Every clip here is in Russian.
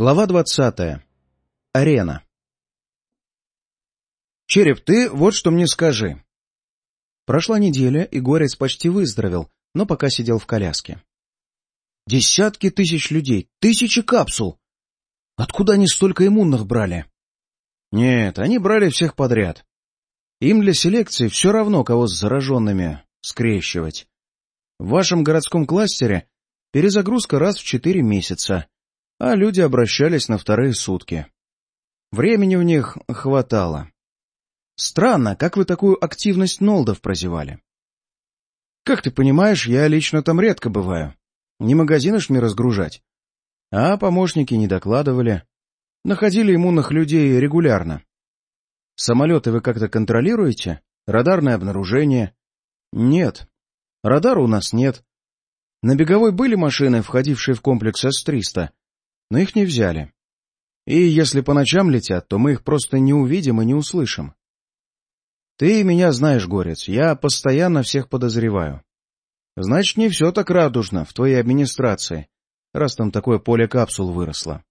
Глава двадцатая. Арена. «Череп, ты вот что мне скажи». Прошла неделя, и Горец почти выздоровел, но пока сидел в коляске. «Десятки тысяч людей, тысячи капсул! Откуда они столько иммунных брали?» «Нет, они брали всех подряд. Им для селекции все равно, кого с зараженными скрещивать. В вашем городском кластере перезагрузка раз в четыре месяца» а люди обращались на вторые сутки. Времени у них хватало. Странно, как вы такую активность Нолдов прозевали? Как ты понимаешь, я лично там редко бываю. Не магазины ж мне разгружать. А помощники не докладывали. Находили иммунных людей регулярно. Самолеты вы как-то контролируете? Радарное обнаружение? Нет. Радара у нас нет. На беговой были машины, входившие в комплекс С-300, но их не взяли. И если по ночам летят, то мы их просто не увидим и не услышим. Ты меня знаешь, Горец, я постоянно всех подозреваю. Значит, не все так радужно в твоей администрации, раз там такое поле капсул выросло.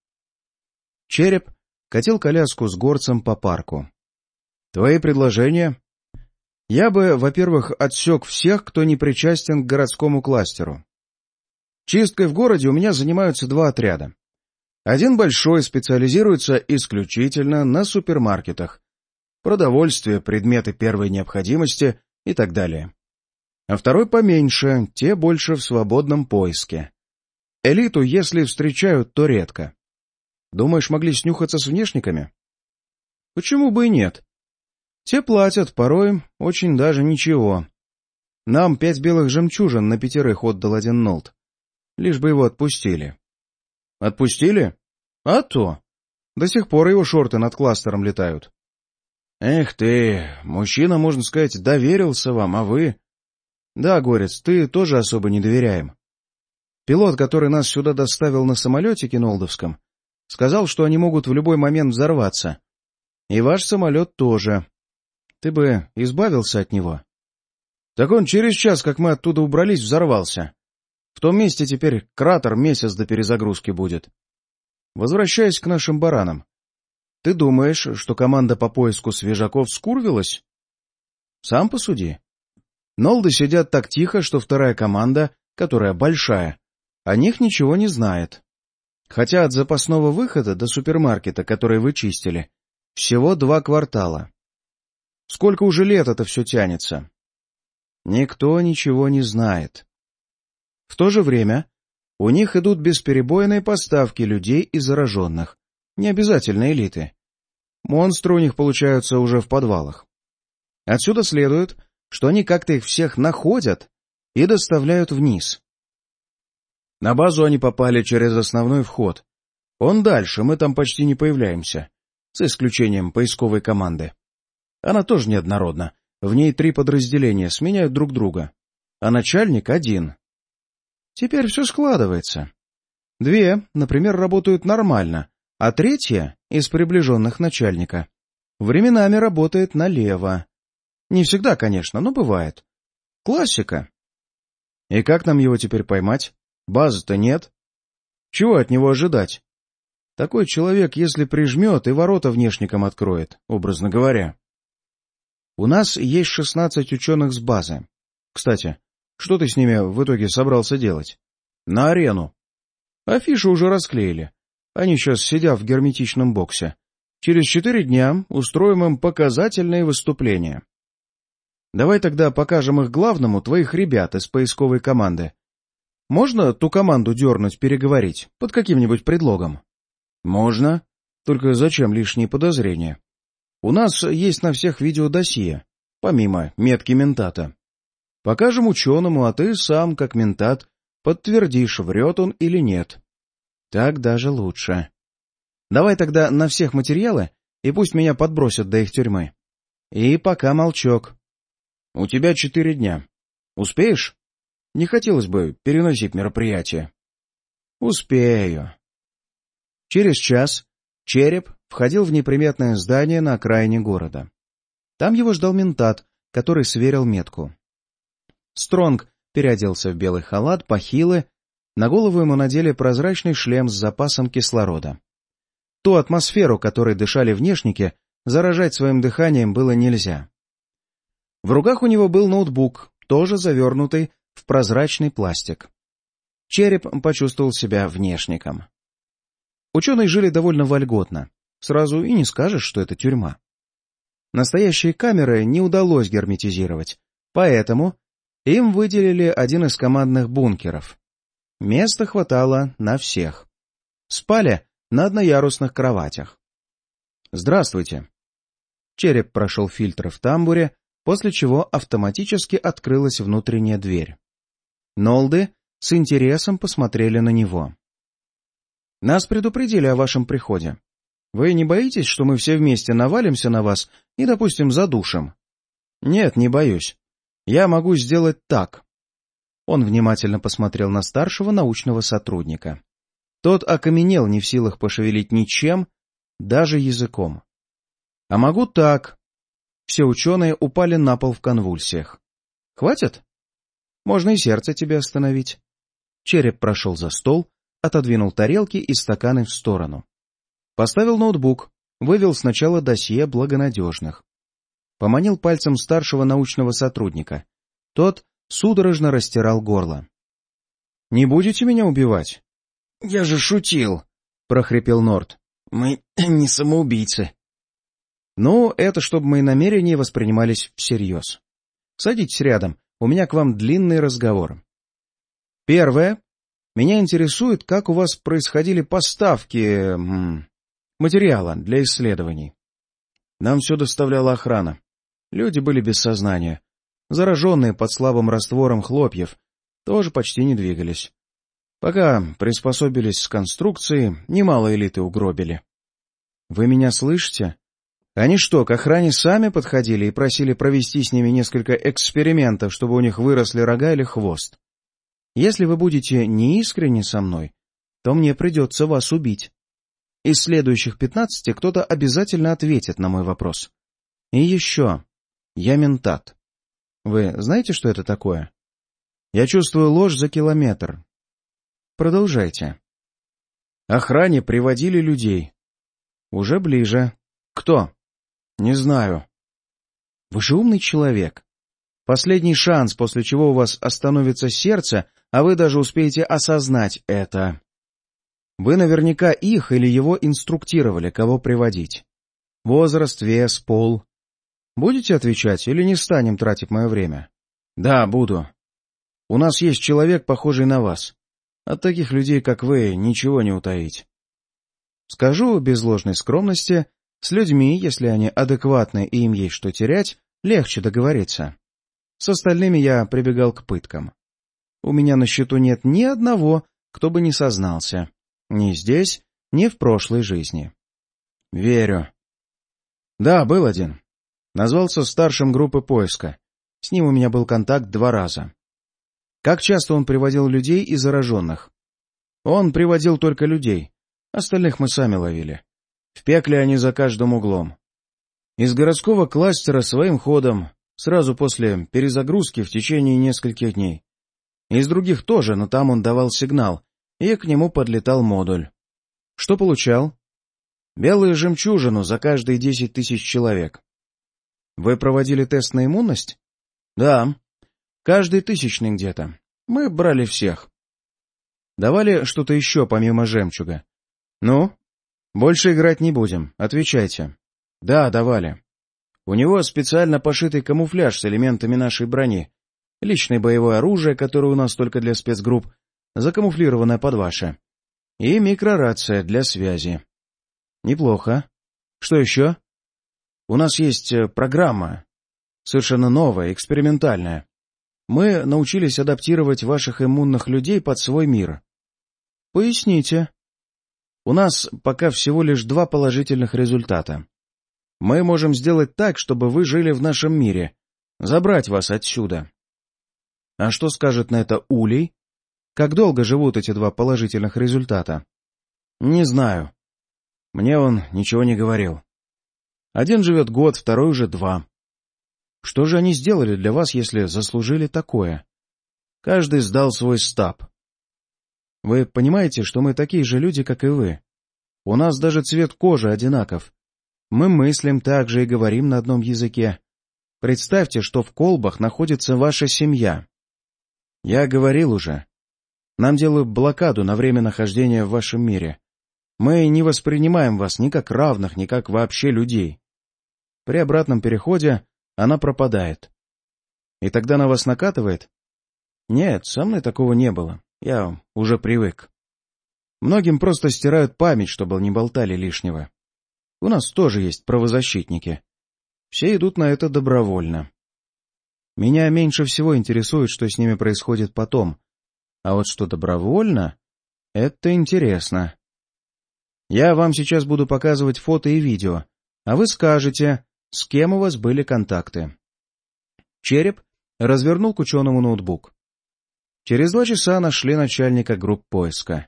Череп катил коляску с горцем по парку. Твои предложения? Я бы, во-первых, отсек всех, кто не причастен к городскому кластеру. Чисткой в городе у меня занимаются два отряда. Один большой специализируется исключительно на супермаркетах, продовольствие, предметы первой необходимости и так далее. А второй поменьше, те больше в свободном поиске. Элиту, если встречают, то редко. Думаешь, могли снюхаться с внешниками? Почему бы и нет? Те платят, порой очень даже ничего. Нам пять белых жемчужин на пятерых отдал один Нолт. Лишь бы его отпустили. Отпустили? А то. До сих пор его шорты над кластером летают. Эх ты, мужчина, можно сказать, доверился вам, а вы... Да, Горец, ты тоже особо не доверяем. Пилот, который нас сюда доставил на самолете кинолдовском, сказал, что они могут в любой момент взорваться. И ваш самолет тоже. Ты бы избавился от него. Так он через час, как мы оттуда убрались, взорвался. В том месте теперь кратер месяц до перезагрузки будет. Возвращаясь к нашим баранам. Ты думаешь, что команда по поиску свежаков скурвилась? Сам посуди. Нолды сидят так тихо, что вторая команда, которая большая, о них ничего не знает. Хотя от запасного выхода до супермаркета, который вы чистили, всего два квартала. Сколько уже лет это все тянется? Никто ничего не знает. В то же время у них идут бесперебойные поставки людей и зараженных, не обязательно элиты. Монстры у них получаются уже в подвалах. Отсюда следует, что они как-то их всех находят и доставляют вниз. На базу они попали через основной вход. Он дальше, мы там почти не появляемся, за исключением поисковой команды. Она тоже неоднородна, в ней три подразделения сменяют друг друга, а начальник один, Теперь все складывается. Две, например, работают нормально, а третья, из приближенных начальника, временами работает налево. Не всегда, конечно, но бывает. Классика. И как нам его теперь поймать? Базы-то нет. Чего от него ожидать? Такой человек, если прижмет, и ворота внешникам откроет, образно говоря. У нас есть шестнадцать ученых с базы. Кстати, что ты с ними в итоге собрался делать? На арену. Афишу уже расклеили. Они сейчас сидят в герметичном боксе. Через четыре дня устроим им показательные выступления. Давай тогда покажем их главному твоих ребят из поисковой команды. Можно ту команду дернуть, переговорить, под каким-нибудь предлогом? Можно. Только зачем лишние подозрения? У нас есть на всех видеодосье, помимо метки ментата. Покажем ученому, а ты сам, как ментат, подтвердишь, врет он или нет. Так даже лучше. Давай тогда на всех материалы, и пусть меня подбросят до их тюрьмы. И пока молчок. У тебя четыре дня. Успеешь? Не хотелось бы переносить мероприятие. Успею. Через час Череп входил в неприметное здание на окраине города. Там его ждал ментат, который сверил метку. Стронг переоделся в белый халат, похилы, на голову ему надели прозрачный шлем с запасом кислорода. Ту атмосферу, которой дышали внешники, заражать своим дыханием было нельзя. В руках у него был ноутбук, тоже завернутый в прозрачный пластик. Череп почувствовал себя внешником. Ученые жили довольно вольготно. Сразу и не скажешь, что это тюрьма. Настоящие камеры не удалось герметизировать, поэтому им выделили один из командных бункеров. Места хватало на всех. Спали на одноярусных кроватях. «Здравствуйте». Череп прошел фильтр в тамбуре, после чего автоматически открылась внутренняя дверь. Нолды с интересом посмотрели на него. «Нас предупредили о вашем приходе. Вы не боитесь, что мы все вместе навалимся на вас и, допустим, задушим?» «Нет, не боюсь. Я могу сделать так». Он внимательно посмотрел на старшего научного сотрудника. Тот окаменел не в силах пошевелить ничем, даже языком. А могу так. Все ученые упали на пол в конвульсиях. Хватит? Можно и сердце тебе остановить. Череп прошел за стол, отодвинул тарелки и стаканы в сторону. Поставил ноутбук, вывел сначала досье благонадежных. Поманил пальцем старшего научного сотрудника. Тот судорожно растирал горло. — Не будете меня убивать? — Я же шутил, — прохрипел Норт. — Мы не самоубийцы. — Ну, это чтобы мои намерения воспринимались всерьез. Садитесь рядом, у меня к вам длинный разговор. Первое. Меня интересует, как у вас происходили поставки материала для исследований. Нам все доставляла охрана. Люди были без сознания. Зараженные под слабым раствором хлопьев тоже почти не двигались. Пока приспособились с конструкцией, немало элиты угробили. Вы меня слышите? Они что, к охране сами подходили и просили провести с ними несколько экспериментов, чтобы у них выросли рога или хвост? Если вы будете неискренни со мной, то мне придется вас убить. Из следующих пятнадцати кто-то обязательно ответит на мой вопрос. И еще. Я ментат. Вы знаете, что это такое? Я чувствую ложь за километр, Продолжайте. Охране приводили людей. Уже ближе. Кто? Не знаю. Вы же умный человек. Последний шанс, после чего у вас остановится сердце, а вы даже успеете осознать это. Вы наверняка их или его инструктировали, кого приводить. Возраст, вес, пол. Будете отвечать или не станем тратить мое время? Да, буду. У нас есть человек, похожий на вас. От таких людей, как вы, ничего не утаить. Скажу без ложной скромности, с людьми, если они адекватны и им есть что терять, легче договориться. С остальными я прибегал к пыткам. У меня на счету нет ни одного, кто бы не сознался. Ни здесь, ни в прошлой жизни. Верю. Да, был один. Назвался старшим группы поиска. С ним у меня был контакт два раза. Как часто он приводил людей и зараженных? Он приводил только людей. Остальных мы сами ловили. В пекле они за каждым углом. Из городского кластера своим ходом, сразу после перезагрузки в течение нескольких дней. Из других тоже, но там он давал сигнал, и к нему подлетал модуль. Что получал? Белую жемчужину за каждые десять тысяч человек. Вы проводили тест на иммунность? Да. Каждый тысячный где-то. Мы брали всех. Давали что-то еще помимо жемчуга. Ну? Больше играть не будем. Отвечайте. Да, давали. У него специально пошитый камуфляж с элементами нашей брони. Личное боевое оружие, которое у нас только для спецгрупп, закамуфлированное под ваше. И микрорация для связи. Неплохо. Что еще? У нас есть э, программа. Совершенно новая, экспериментальная. Мы научились адаптировать ваших иммунных людей под свой мир. Поясните. У нас пока всего лишь два положительных результата. Мы можем сделать так, чтобы вы жили в нашем мире, забрать вас отсюда. А что скажет на это Улей? Как долго живут эти два положительных результата? Не знаю. Мне он ничего не говорил. Один живет год, второй уже два. Что же они сделали для вас, если заслужили такое? Каждый сдал свой стаб. Вы понимаете, что мы такие же люди, как и вы. У нас даже цвет кожи одинаков. Мы мыслим так же и говорим на одном языке. Представьте, что в колбах находится ваша семья. Я говорил уже. Нам делают блокаду на время нахождения в вашем мире. Мы не воспринимаем вас ни как равных, ни как вообще людей. При обратном переходе она пропадает. И тогда на вас накатывает? Нет, со мной такого не было. Я уже привык. Многим просто стирают память, чтобы не болтали лишнего. У нас тоже есть правозащитники. Все идут на это добровольно. Меня меньше всего интересует, что с ними происходит потом. А вот что добровольно — это интересно. Я вам сейчас буду показывать фото и видео, а вы скажете, с кем у вас были контакты. Череп развернул к ученому ноутбук. Через два часа нашли начальника групп поиска.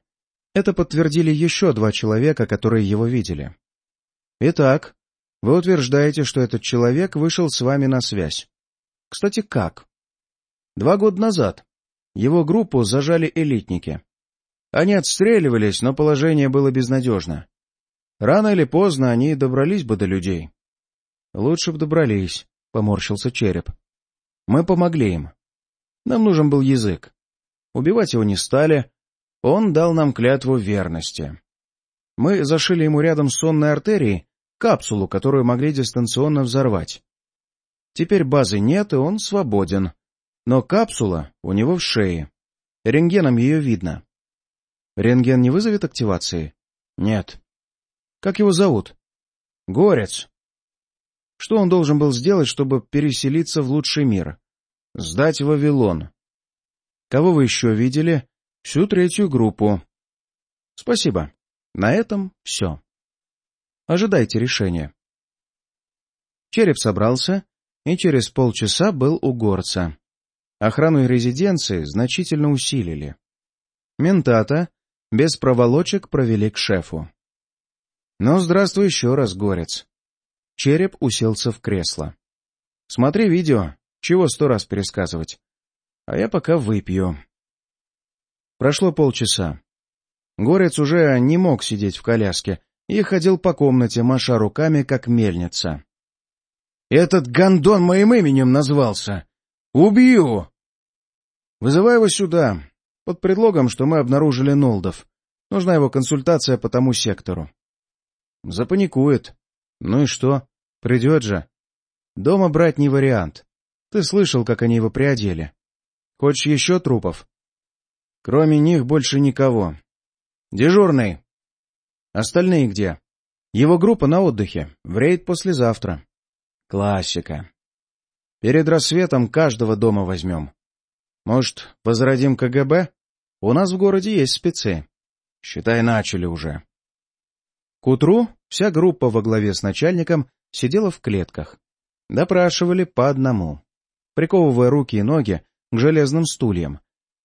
Это подтвердили еще два человека, которые его видели. Итак, вы утверждаете, что этот человек вышел с вами на связь. Кстати, как? Два года назад его группу зажали элитники. Они отстреливались, но положение было безнадежно. Рано или поздно они добрались бы до людей. Лучше бы добрались, — поморщился череп. Мы помогли им. Нам нужен был язык. Убивать его не стали. Он дал нам клятву верности. Мы зашили ему рядом с сонной артерией капсулу, которую могли дистанционно взорвать. Теперь базы нет, и он свободен. Но капсула у него в шее. Рентгеном ее видно. Рентген не вызовет активации? Нет. Как его зовут? Горец. Что он должен был сделать, чтобы переселиться в лучший мир? Сдать Вавилон. Кого вы еще видели? Всю третью группу. Спасибо. На этом все. Ожидайте решения. Череп собрался и через полчаса был у горца. Охрану резиденции значительно усилили. Ментата без проволочек провели к шефу. «Ну, здравствуй еще раз, горец». Череп уселся в кресло. «Смотри видео, чего сто раз пересказывать. А я пока выпью». Прошло полчаса. Горец уже не мог сидеть в коляске и ходил по комнате, маша руками, как мельница. «Этот гондон моим именем назвался! Убью!» «Вызывай его сюда, под предлогом, что мы обнаружили Нолдов. Нужна его консультация по тому сектору». «Запаникует. Ну и что? Придет же. Дома брать не вариант. Ты слышал, как они его приодели. Хочешь еще трупов?» «Кроме них больше никого. Дежурный, Остальные где? Его группа на отдыхе. В рейд послезавтра. Классика. Перед рассветом каждого дома возьмем. Может, возродим КГБ? У нас в городе есть спецы. Считай, начали уже. К утру вся группа во главе с начальником сидела в клетках. Допрашивали по одному, приковывая руки и ноги к железным стульям,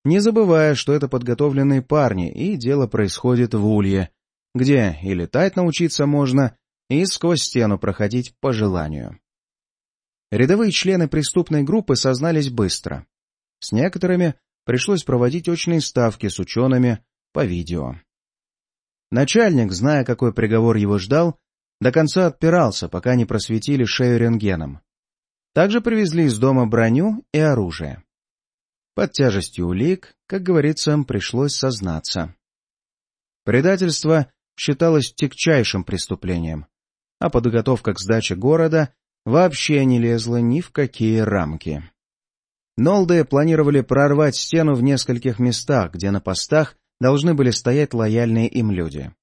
не забывая, что это подготовленные парни, и дело происходит в Улье, где и летать научиться можно, и сквозь стену проходить по желанию. Рядовые члены преступной группы сознались быстро. С некоторыми пришлось проводить очные ставки с учеными по видео. Начальник, зная, какой приговор его ждал, до конца отпирался, пока не просветили шею рентгеном. Также привезли из дома броню и оружие. Под тяжестью улик, как говорится, пришлось сознаться. Предательство считалось тягчайшим преступлением, а подготовка к сдаче города вообще не лезла ни в какие рамки. Нолды планировали прорвать стену в нескольких местах, где на постах должны были стоять лояльные им люди.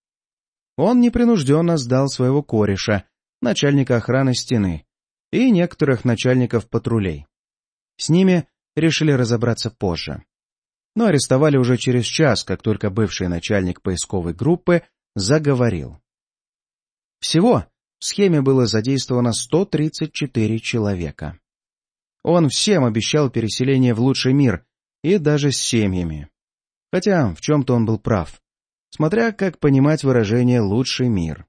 Он непринужденно сдал своего кореша, начальника охраны стены, и некоторых начальников патрулей. С ними решили разобраться позже. Но арестовали уже через час, как только бывший начальник поисковой группы заговорил. Всего в схеме было задействовано 134 человека. Он всем обещал переселение в лучший мир и даже с семьями. Хотя в чем-то он был прав, смотря как понимать выражение «лучший мир».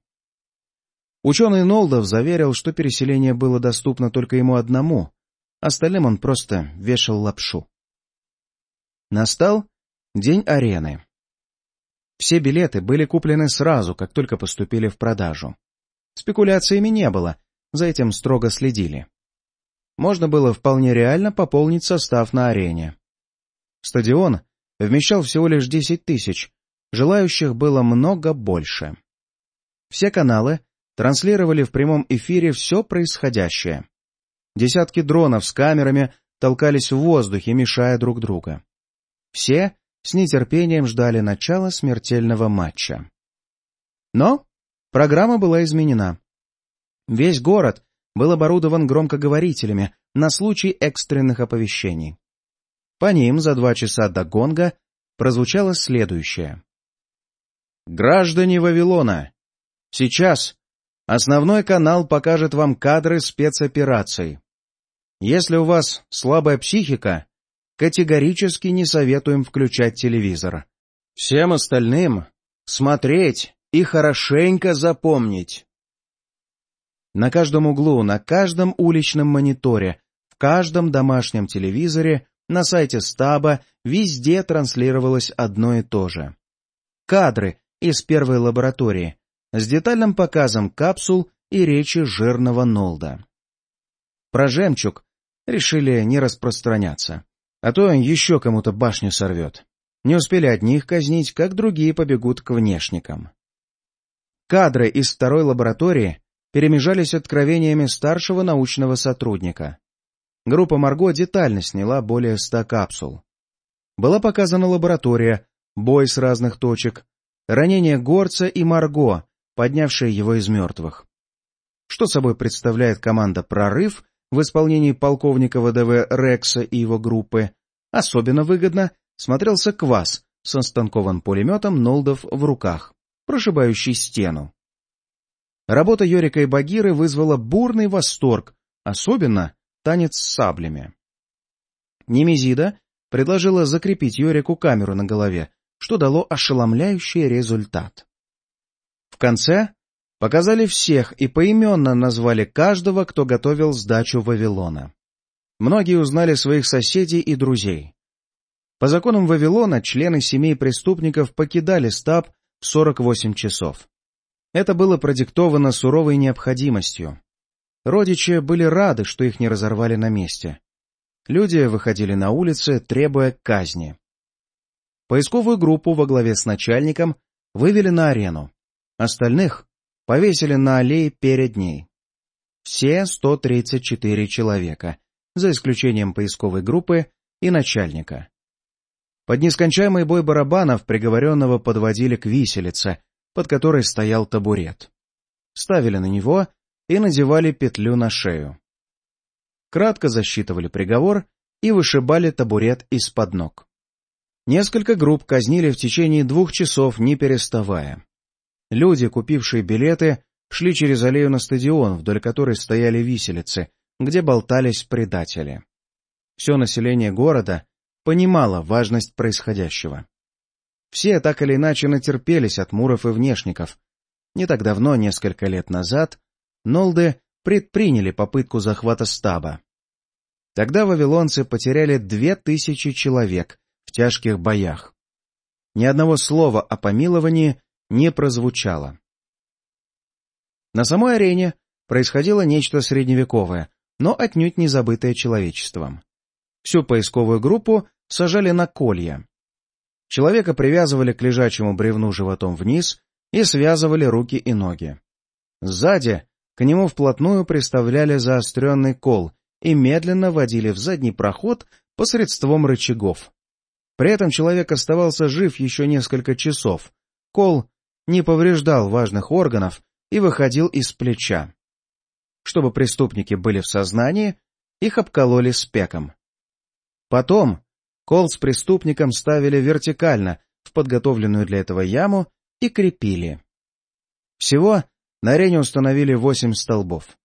Ученый Нолдов заверил, что переселение было доступно только ему одному, остальным он просто вешал лапшу. Настал день арены. Все билеты были куплены сразу, как только поступили в продажу. Спекуляциями не было, за этим строго следили. Можно было вполне реально пополнить состав на арене. Стадион вмещал всего лишь 10 тысяч, желающих было много больше. Все каналы транслировали в прямом эфире все происходящее. Десятки дронов с камерами толкались в воздухе, мешая друг друга. Все с нетерпением ждали начала смертельного матча. Но программа была изменена. Весь город был оборудован громкоговорителями на случай экстренных оповещений. По ним за два часа до гонга прозвучало следующее. «Граждане Вавилона! Сейчас основной канал покажет вам кадры спецопераций. Если у вас слабая психика, категорически не советуем включать телевизор. Всем остальным смотреть и хорошенько запомнить. На каждом углу, на каждом уличном мониторе, в каждом домашнем телевизоре, на сайте стаба везде транслировалось одно и то же. Кадры из первой лаборатории с детальным показом капсул и речи жирного Нолда. Про жемчуг решили не распространяться, а то еще кому-то башню сорвет. Не успели одних казнить, как другие побегут к внешникам. Кадры из второй лаборатории перемежались откровениями старшего научного сотрудника. Группа Марго детально сняла более ста капсул. Была показана лаборатория, бой с разных точек, ранение Горца и Марго, поднявшие его из мертвых. Что собой представляет команда «Прорыв» в исполнении полковника ВДВ Рекса и его группы, особенно выгодно смотрелся квас со станковым пулеметом Нолдов в руках, прошибающий стену. Работа Йорика и Багиры вызвала бурный восторг, особенно танец с саблями. Немезида предложила закрепить Йорику камеру на голове, что дало ошеломляющий результат. В конце показали всех и поименно назвали каждого, кто готовил сдачу Вавилона. Многие узнали своих соседей и друзей. По законам Вавилона члены семей преступников покидали стаб в 48 часов. Это было продиктовано суровой необходимостью. Родичи были рады, что их не разорвали на месте. Люди выходили на улицы, требуя казни. Поисковую группу во главе с начальником вывели на арену. Остальных повесили на аллее перед ней. Все 134 человека, за исключением поисковой группы и начальника. Под нескончаемый бой барабанов приговоренного подводили к виселице, под которой стоял табурет. Ставили на него и надевали петлю на шею. Кратко засчитывали приговор и вышибали табурет из-под ног. Несколько групп казнили в течение двух часов, не переставая. Люди, купившие билеты, шли через аллею на стадион, вдоль которой стояли виселицы, где болтались предатели. Все население города понимало важность происходящего. Все так или иначе натерпелись от муров и внешников. Не так давно, несколько лет назад, Нолды предприняли попытку захвата стаба. Тогда вавилонцы потеряли две тысячи человек в тяжких боях. Ни одного слова о помиловании не прозвучало. На самой арене происходило нечто средневековое, но отнюдь не забытое человечеством. Всю поисковую группу сажали на колья. Человека привязывали к лежачему бревну животом вниз и связывали руки и ноги. Сзади к нему вплотную приставляли заостренный кол и медленно водили в задний проход посредством рычагов. При этом человек оставался жив еще несколько часов. Кол не повреждал важных органов и выходил из плеча. Чтобы преступники были в сознании, их обкололи спеком. Потом кол с преступником ставили вертикально в подготовленную для этого яму и крепили. Всего на арене установили восемь столбов.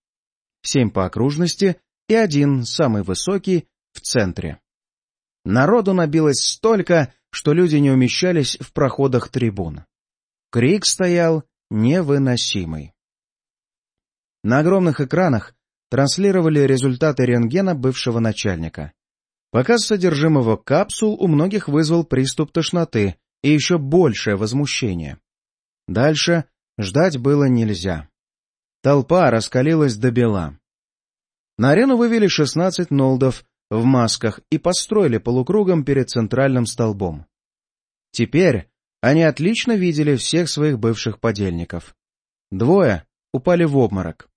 Семь по окружности и один, самый высокий, в центре. Народу набилось столько, что люди не умещались в проходах трибун. Крик стоял невыносимый. На огромных экранах транслировали результаты рентгена бывшего начальника. Показ содержимого капсул у многих вызвал приступ тошноты и еще большее возмущение. Дальше ждать было нельзя. Толпа раскалилась до бела. На арену вывели шестнадцать нолдов в масках и построили полукругом перед центральным столбом. Теперь они отлично видели всех своих бывших подельников. Двое упали в обморок.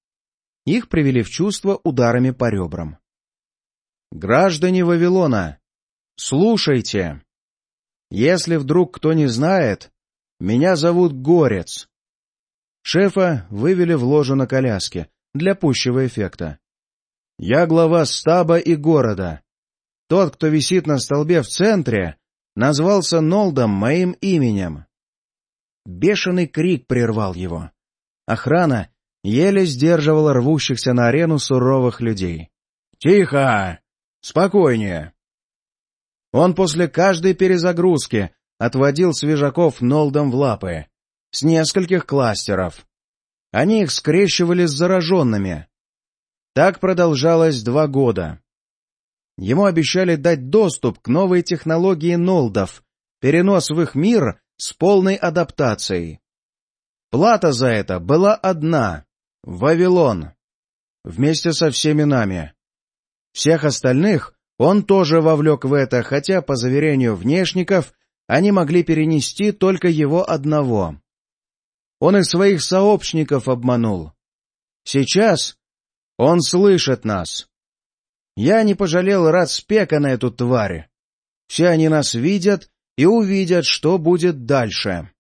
Их привели в чувство ударами по ребрам. «Граждане Вавилона, слушайте! Если вдруг кто не знает, меня зовут Горец». Шефа вывели в ложу на коляске для пущего эффекта. «Я глава стаба и города. Тот, кто висит на столбе в центре, назвался Нолдом моим именем». Бешеный крик прервал его. Охрана еле сдерживала рвущихся на арену суровых людей. «Тихо! Спокойнее!» Он после каждой перезагрузки отводил свежаков Нолдом в лапы. С нескольких кластеров. Они их скрещивали с зараженными. Так продолжалось два года. Ему обещали дать доступ к новой технологии Нолдов, перенос в их мир с полной адаптацией. Плата за это была одна — Вавилон. Вместе со всеми нами. Всех остальных он тоже вовлек в это, хотя, по заверению внешников, они могли перенести только его одного. Он и своих сообщников обманул. Сейчас он слышит нас. Я не пожалел рад спека на эту тварь. Все они нас видят и увидят, что будет дальше.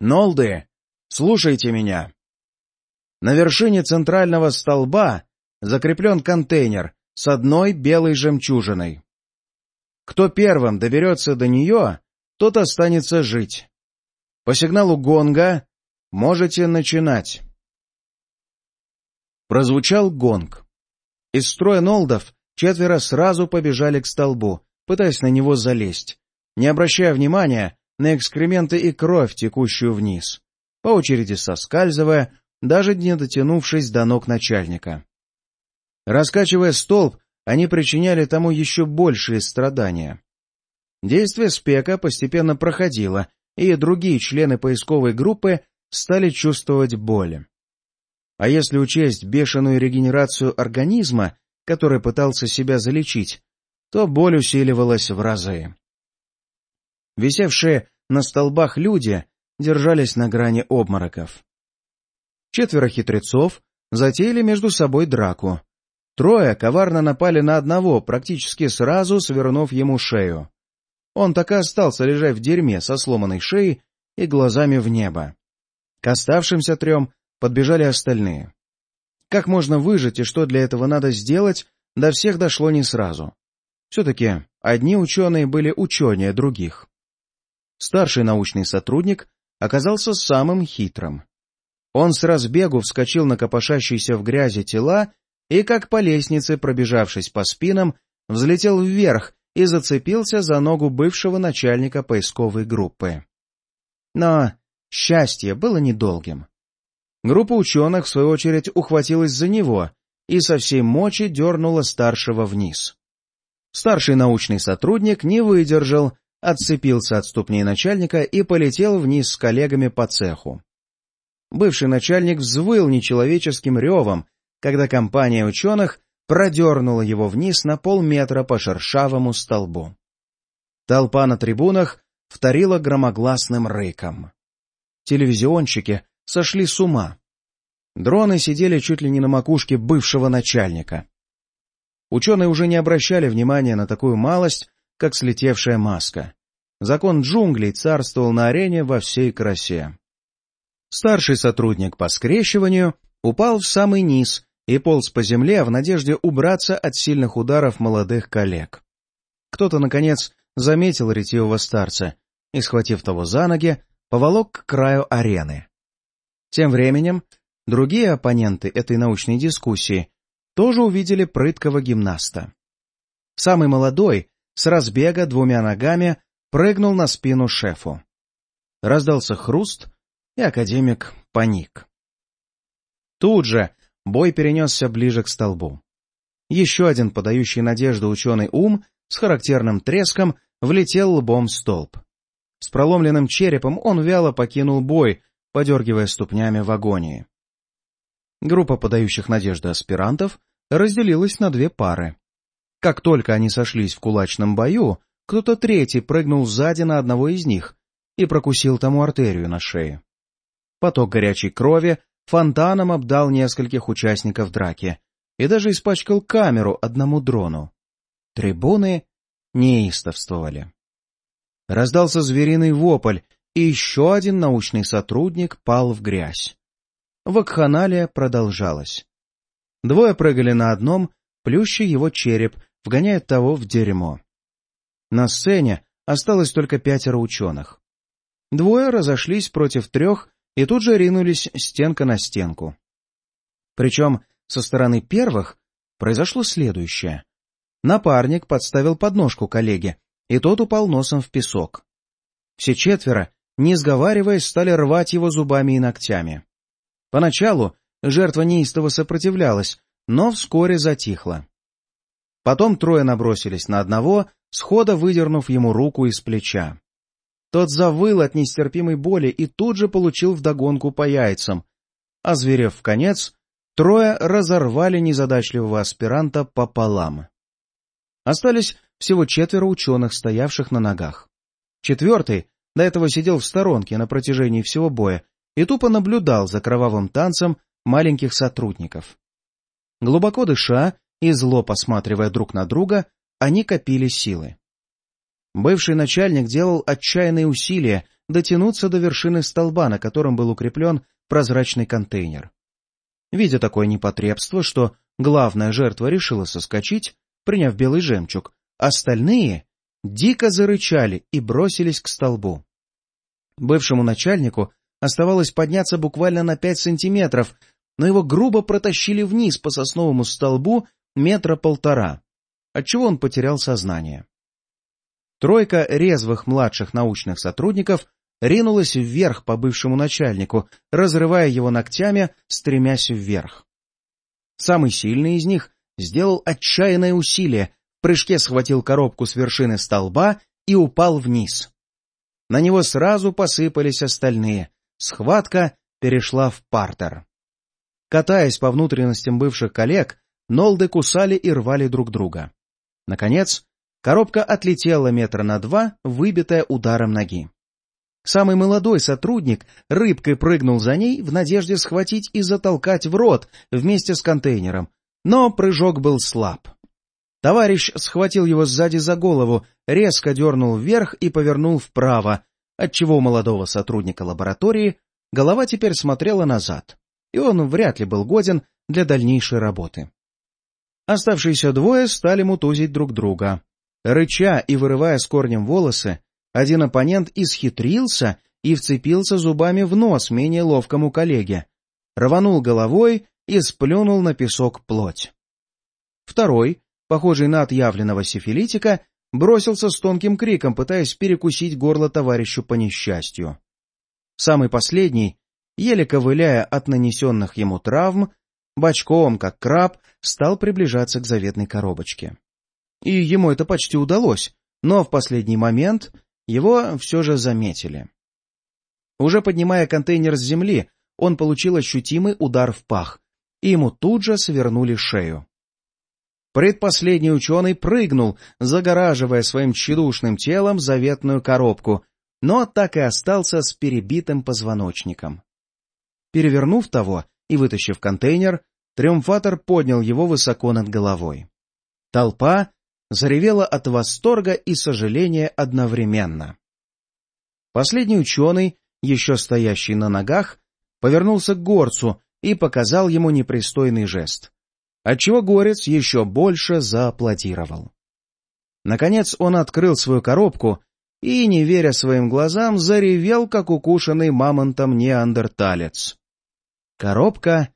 Нолды Слушайте меня. На вершине центрального столба закреплен контейнер с одной белой жемчужиной. Кто первым доберется до нее, тот останется жить. По сигналу гонга можете начинать. Прозвучал гонг. Из строя нолдов четверо сразу побежали к столбу, пытаясь на него залезть, не обращая внимания на экскременты и кровь, текущую вниз по очереди соскальзывая, даже не дотянувшись до ног начальника. Раскачивая столб, они причиняли тому еще большие страдания. Действие спека постепенно проходило, и другие члены поисковой группы стали чувствовать боль. А если учесть бешеную регенерацию организма, который пытался себя залечить, то боль усиливалась в разы. Висевшие на столбах люди держались на грани обмороков. Четверо хитрецов затеяли между собой драку. Трое коварно напали на одного, практически сразу свернув ему шею. Он так и остался лежать в дерьме со сломанной шеей и глазами в небо. К оставшимся трем подбежали остальные. Как можно выжить и что для этого надо сделать, до всех дошло не сразу. Все-таки одни ученые были ученее других. Старший научный сотрудник оказался самым хитрым. Он с разбегу вскочил на копошащиеся в грязи тела и, как по лестнице, пробежавшись по спинам, взлетел вверх и зацепился за ногу бывшего начальника поисковой группы. Но счастье было недолгим. Группа ученых, в свою очередь, ухватилась за него и со всей мочи дернула старшего вниз. Старший научный сотрудник не выдержал отцепился от ступней начальника и полетел вниз с коллегами по цеху. Бывший начальник взвыл нечеловеческим ревом, когда компания ученых продернула его вниз на полметра по шершавому столбу. Толпа на трибунах вторила громогласным рыком. Телевизионщики сошли с ума. Дроны сидели чуть ли не на макушке бывшего начальника. Ученые уже не обращали внимания на такую малость, как слетевшая маска. Закон джунглей царствовал на арене во всей красе. Старший сотрудник по скрещиванию упал в самый низ и полз по земле в надежде убраться от сильных ударов молодых коллег. Кто-то, наконец, заметил ретивого старца и, схватив того за ноги, поволок к краю арены. Тем временем другие оппоненты этой научной дискуссии тоже увидели прыткого гимнаста. Самый молодой с разбега двумя ногами прыгнул на спину шефу. Раздался хруст, и академик паник. Тут же бой перенесся ближе к столбу. Еще один подающий надежду ученый ум с характерным треском влетел лбом в столб. С проломленным черепом он вяло покинул бой, подергивая ступнями в агонии. Группа подающих надежды аспирантов разделилась на две пары. Как только они сошлись в кулачном бою, кто-то третий прыгнул сзади на одного из них и прокусил тому артерию на шее. Поток горячей крови фонтаном обдал нескольких участников драки и даже испачкал камеру одному дрону. Трибуны неистовствовали. Раздался звериный вопль, и еще один научный сотрудник пал в грязь. Вакханалия продолжалась. Двое прыгали на одном, плюща его череп, вгоняя того в дерьмо. На сцене осталось только пятеро ученых. Двое разошлись против трех и тут же ринулись стенка на стенку. Причем со стороны первых произошло следующее. Напарник подставил подножку коллеге, и тот упал носом в песок. Все четверо, не сговариваясь, стали рвать его зубами и ногтями. Поначалу жертва неистово сопротивлялась, но вскоре затихла. Потом трое набросились на одного, схода выдернув ему руку из плеча. Тот завыл от нестерпимой боли и тут же получил вдогонку по яйцам, а зверев в конец, трое разорвали незадачливого аспиранта пополам. Остались всего четверо ученых, стоявших на ногах. Четвертый до этого сидел в сторонке на протяжении всего боя и тупо наблюдал за кровавым танцем маленьких сотрудников. Глубоко дыша и зло посматривая друг на друга, они копили силы. Бывший начальник делал отчаянные усилия дотянуться до вершины столба, на котором был укреплен прозрачный контейнер. Видя такое непотребство, что главная жертва решила соскочить, приняв белый жемчуг, остальные дико зарычали и бросились к столбу. Бывшему начальнику оставалось подняться буквально на пять сантиметров, но его грубо протащили вниз по сосновому столбу метра полтора, отчего он потерял сознание. Тройка резвых младших научных сотрудников ринулась вверх по бывшему начальнику, разрывая его ногтями, стремясь вверх. Самый сильный из них сделал отчаянное усилие, в прыжке схватил коробку с вершины столба и упал вниз. На него сразу посыпались остальные. Схватка перешла в партер. Катаясь по внутренностям бывших коллег, нолды кусали и рвали друг друга. Наконец, коробка отлетела метра на два, выбитая ударом ноги. Самый молодой сотрудник рыбкой прыгнул за ней в надежде схватить и затолкать в рот вместе с контейнером, но прыжок был слаб. Товарищ схватил его сзади за голову, резко дернул вверх и повернул вправо, отчего у молодого сотрудника лаборатории голова теперь смотрела назад, и он вряд ли был годен для дальнейшей работы. Оставшиеся двое стали мутузить друг друга. Рыча и вырывая с корнем волосы, один оппонент исхитрился и вцепился зубами в нос менее ловкому коллеге, рванул головой и сплюнул на песок плоть. Второй, похожий на отъявленного сифилитика, бросился с тонким криком, пытаясь перекусить горло товарищу по несчастью. Самый последний, еле ковыляя от нанесенных ему травм, бочком, как краб, стал приближаться к заветной коробочке. И ему это почти удалось, но в последний момент его все же заметили. Уже поднимая контейнер с земли, он получил ощутимый удар в пах, и ему тут же свернули шею. Предпоследний ученый прыгнул, загораживая своим тщедушным телом заветную коробку, но так и остался с перебитым позвоночником. Перевернув того и вытащив контейнер, триумфатор поднял его высоко над головой. Толпа заревела от восторга и сожаления одновременно. Последний ученый, еще стоящий на ногах, повернулся к горцу и показал ему непристойный жест, отчего горец еще больше зааплодировал. Наконец он открыл свою коробку и, не веря своим глазам, заревел, как укушенный мамонтом неандерталец. Коробка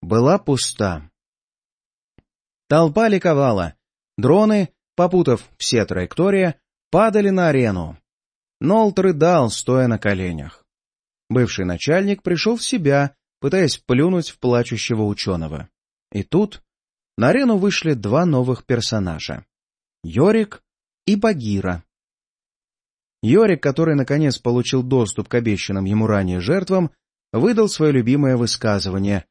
была пуста. Толпа ликовала. Дроны, попутав все траектории, падали на арену. Нолт рыдал, стоя на коленях. Бывший начальник пришел в себя, пытаясь плюнуть в плачущего ученого. И тут на арену вышли два новых персонажа — Йорик и Багира. Йорик, который наконец получил доступ к обещанным ему ранее жертвам, выдал свое любимое высказывание.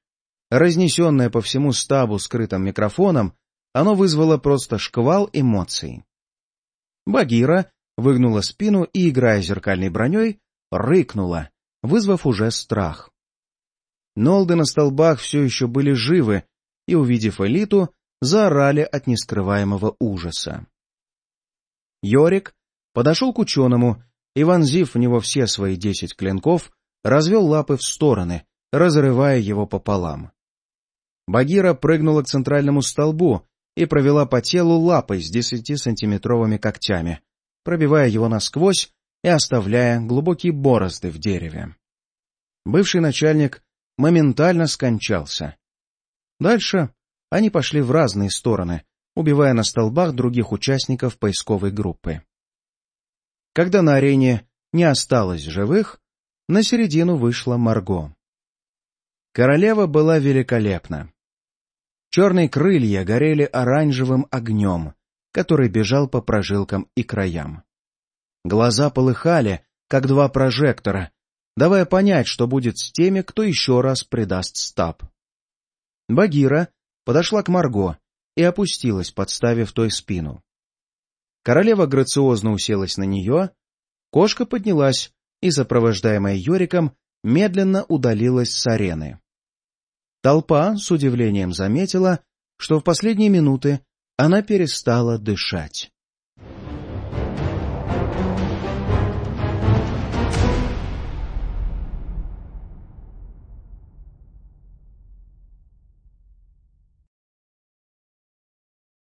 Разнесенное по всему стабу скрытым микрофоном, оно вызвало просто шквал эмоций. Багира выгнула спину и, играя зеркальной броней, рыкнула, вызвав уже страх. Нолды на столбах все еще были живы и, увидев элиту, заорали от нескрываемого ужаса. Йорик подошел к ученому и, вонзив в него все свои десять клинков, развел лапы в стороны, разрывая его пополам. Багира прыгнула к центральному столбу и провела по телу лапой с десятисантиметровыми когтями, пробивая его насквозь и оставляя глубокие борозды в дереве. Бывший начальник моментально скончался. Дальше они пошли в разные стороны, убивая на столбах других участников поисковой группы. Когда на арене не осталось живых, на середину вышла Марго. Королева была великолепна. Черные крылья горели оранжевым огнем, который бежал по прожилкам и краям. Глаза полыхали, как два прожектора, давая понять, что будет с теми, кто еще раз предаст стаб. Багира подошла к Марго и опустилась, подставив той спину. Королева грациозно уселась на нее, кошка поднялась и, сопровождаемая Йориком, медленно удалилась с арены. Толпа с удивлением заметила, что в последние минуты она перестала дышать.